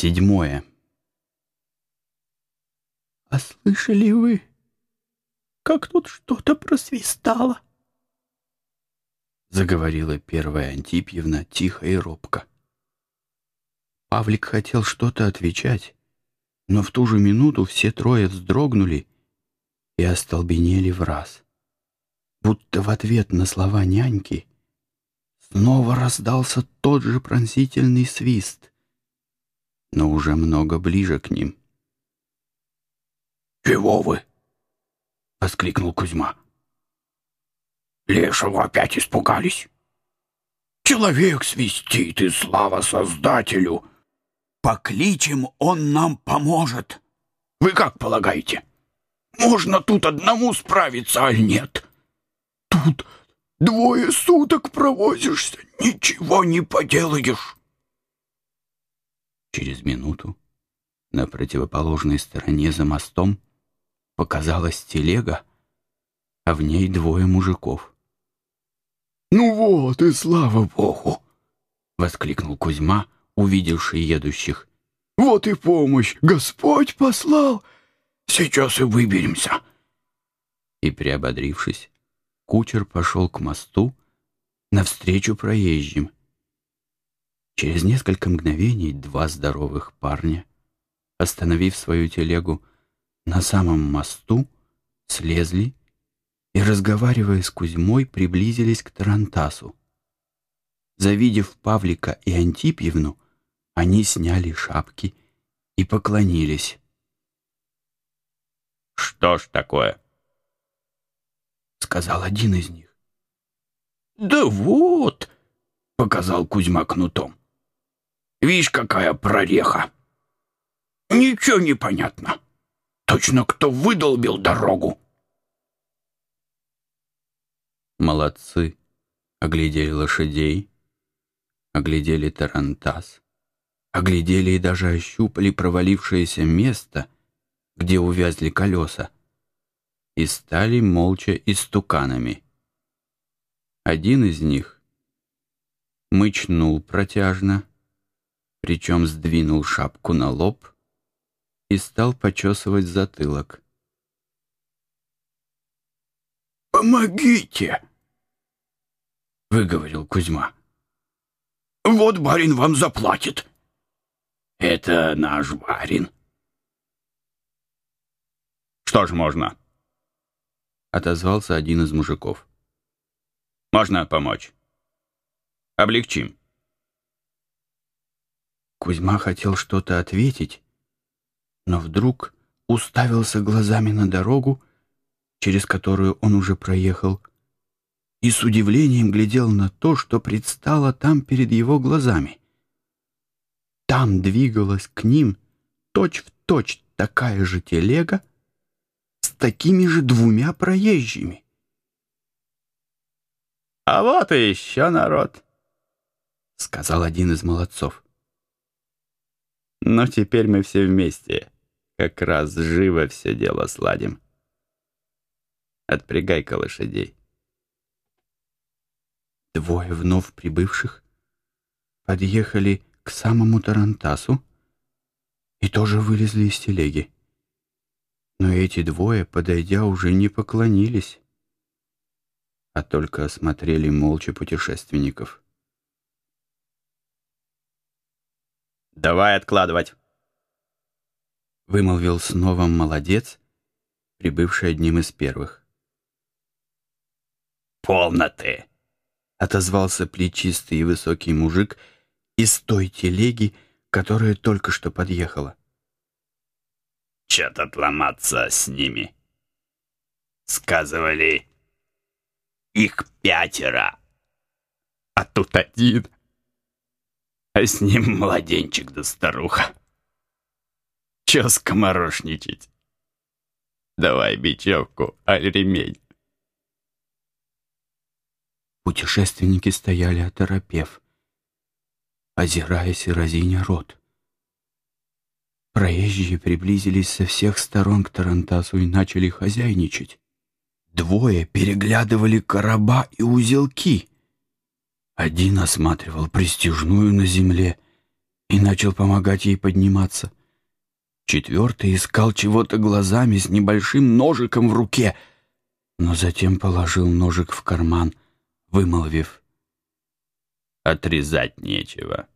Седьмое. «А слышали вы, как тут что-то просвистало?» Заговорила первая Антипьевна тихо и робко. Павлик хотел что-то отвечать, но в ту же минуту все трое вздрогнули и остолбенели в раз. Будто в ответ на слова няньки снова раздался тот же пронзительный свист, но уже много ближе к ним. «Чего вы?» — воскликнул Кузьма. «Лешего опять испугались? Человек свистит, и слава Создателю! Покличем, он нам поможет! Вы как полагаете, можно тут одному справиться, аль нет? Тут двое суток провозишься, ничего не поделаешь!» Через минуту на противоположной стороне за мостом показалась телега, а в ней двое мужиков. «Ну вот и слава богу!» — воскликнул Кузьма, увидевший едущих. «Вот и помощь Господь послал! Сейчас и выберемся!» И, приободрившись, кучер пошел к мосту навстречу проезжим. Через несколько мгновений два здоровых парня, остановив свою телегу на самом мосту, слезли и, разговаривая с Кузьмой, приблизились к Тарантасу. Завидев Павлика и Антипьевну, они сняли шапки и поклонились. «Что ж такое?» — сказал один из них. «Да вот!» — показал Кузьма кнутом. «Вишь, какая прореха! Ничего не понятно!» Точно кто выдолбил дорогу. Молодцы. Оглядели лошадей, оглядели тарантас, оглядели и даже ощупали провалившееся место, где увязли колеса, и стали молча истуканами. Один из них мычнул протяжно, причем сдвинул шапку на лоб — и стал почесывать затылок. «Помогите!» — выговорил Кузьма. «Вот барин вам заплатит». «Это наш барин». «Что ж можно?» — отозвался один из мужиков. «Можно помочь. Облегчим». Кузьма хотел что-то ответить, но вдруг уставился глазами на дорогу, через которую он уже проехал, и с удивлением глядел на то, что предстало там перед его глазами. Там двигалась к ним точь-в-точь точь такая же телега с такими же двумя проезжими. «А вот и еще народ», — сказал один из молодцов. «Но теперь мы все вместе. Как раз живо все дело сладим. Отпрягай-ка лошадей. Двое вновь прибывших подъехали к самому Тарантасу и тоже вылезли из телеги. Но эти двое, подойдя, уже не поклонились, а только осмотрели молча путешественников. «Давай откладывать!» вымолвил снова молодец, прибывший одним из первых. «Полно ты!» — отозвался плечистый и высокий мужик из той телеги, которая только что подъехала. «Чё тут ломаться с ними?» «Сказывали, их пятеро, а тут один, а с ним младенчик да старуха». Чё скоморошничать? Давай бечевку, аль ремень. Путешественники стояли оторопев, озираясь и разиня рот. Проезжие приблизились со всех сторон к Тарантасу и начали хозяйничать. Двое переглядывали короба и узелки. Один осматривал пристижную на земле, и начал помогать ей подниматься. Четвертый искал чего-то глазами с небольшим ножиком в руке, но затем положил ножик в карман, вымолвив. «Отрезать нечего».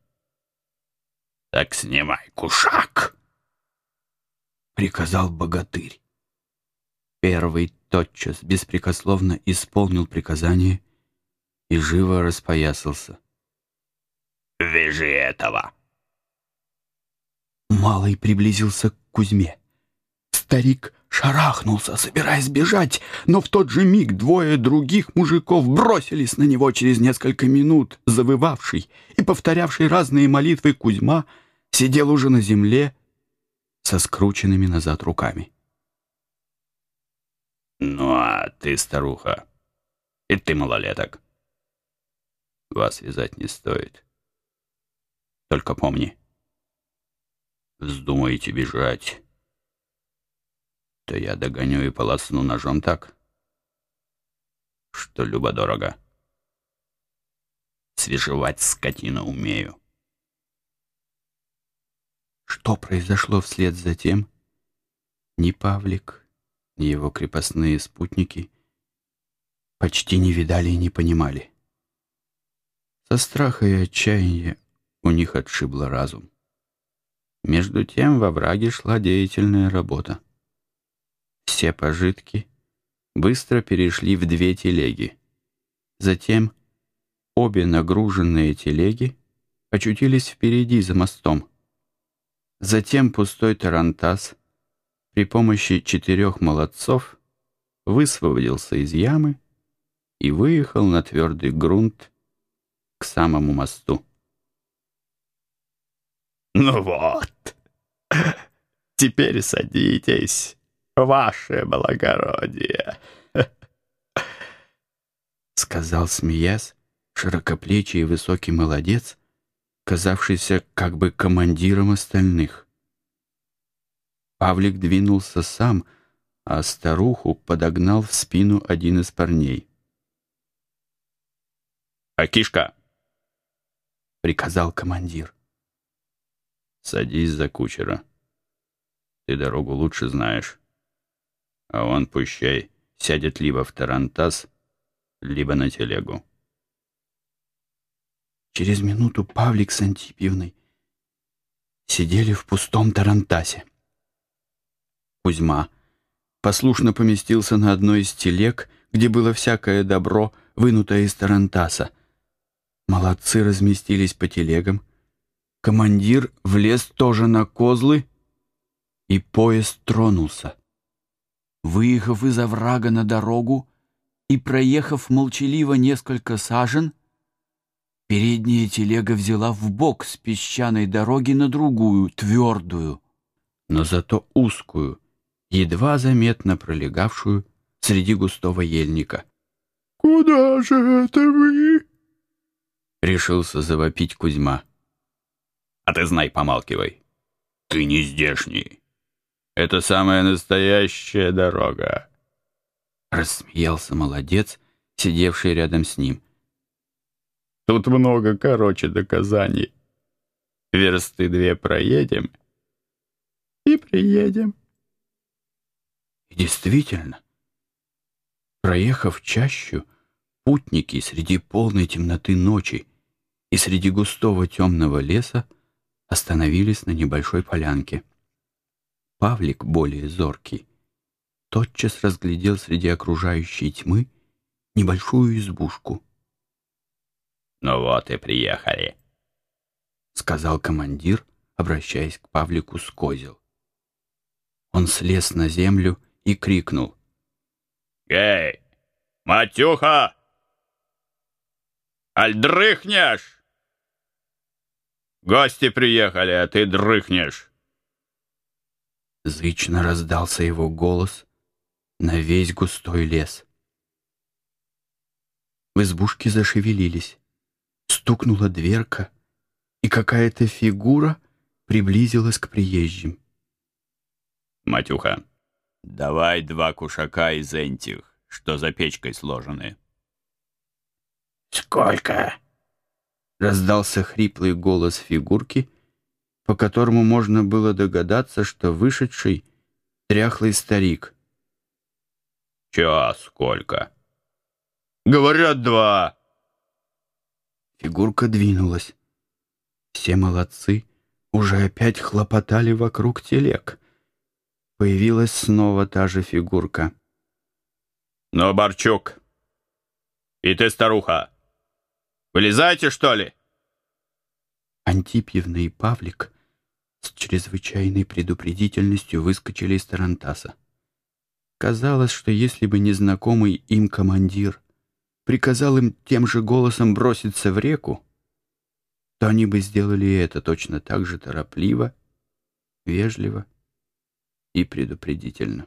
«Так снимай кушак!» — приказал богатырь. Первый тотчас беспрекословно исполнил приказание и живо распоясался. «Вяжи этого!» Малый приблизился к Кузьме. Старик шарахнулся, собираясь бежать, но в тот же миг двое других мужиков бросились на него через несколько минут. Завывавший и повторявший разные молитвы Кузьма сидел уже на земле со скрученными назад руками. «Ну а ты, старуха, и ты малолеток. Вас вязать не стоит. Только помни, вздумаете бежать, то я догоню и полосну ножом так, что любо-дорого. Свежевать скотину умею. Что произошло вслед за тем, ни Павлик, ни его крепостные спутники почти не видали и не понимали. Со страха и отчаяния у них отшибло разум. Между тем во враге шла деятельная работа. Все пожитки быстро перешли в две телеги. Затем обе нагруженные телеги очутились впереди за мостом. Затем пустой тарантас при помощи четырех молодцов высвободился из ямы и выехал на твердый грунт к самому мосту. «Ну вот, теперь садитесь, ваше благородие», — сказал, смеясь, широкоплечий и высокий молодец, казавшийся как бы командиром остальных. Павлик двинулся сам, а старуху подогнал в спину один из парней. «Акишка!» — приказал командир. Садись за кучера. Ты дорогу лучше знаешь. А он, пущай, сядет либо в тарантас, либо на телегу. Через минуту Павлик с Антипьевной сидели в пустом тарантасе. Кузьма послушно поместился на одной из телег, где было всякое добро, вынутое из тарантаса. Молодцы разместились по телегам, Командир влез тоже на козлы, и поезд тронулся. Выехав из оврага на дорогу и проехав молчаливо несколько сажен, передняя телега взяла в бок с песчаной дороги на другую, твердую, но зато узкую, едва заметно пролегавшую среди густого ельника. «Куда же это вы?» — решился завопить Кузьма. А ты знай, помалкивай. Ты не здешний. Это самая настоящая дорога. Рассмеялся молодец, сидевший рядом с ним. Тут много короче доказаний. Версты две проедем и приедем. И действительно, проехав чащу, путники среди полной темноты ночи и среди густого темного леса остановились на небольшой полянке. Павлик, более зоркий, тотчас разглядел среди окружающей тьмы небольшую избушку. «Ну вот и приехали», — сказал командир, обращаясь к Павлику с козел. Он слез на землю и крикнул. «Гей, Матюха! Аль дрыхнешь?» Гости приехали, а ты дрыхнешь. Зычно раздался его голос на весь густой лес. В избушке зашевелились. Стукнула дверка, и какая-то фигура приблизилась к приезжим. «Матюха, давай два кушака из энтих, что за печкой сложены». «Сколько?» Раздался хриплый голос фигурки, по которому можно было догадаться, что вышедший — тряхлый старик. «Час сколько?» «Говорят, два». Фигурка двинулась. Все молодцы уже опять хлопотали вокруг телег. Появилась снова та же фигурка. «Ну, Барчук, и ты, старуха, вылезайте, что ли?» Антипьевна и Павлик с чрезвычайной предупредительностью выскочили из Тарантаса. Казалось, что если бы незнакомый им командир приказал им тем же голосом броситься в реку, то они бы сделали это точно так же торопливо, вежливо и предупредительно.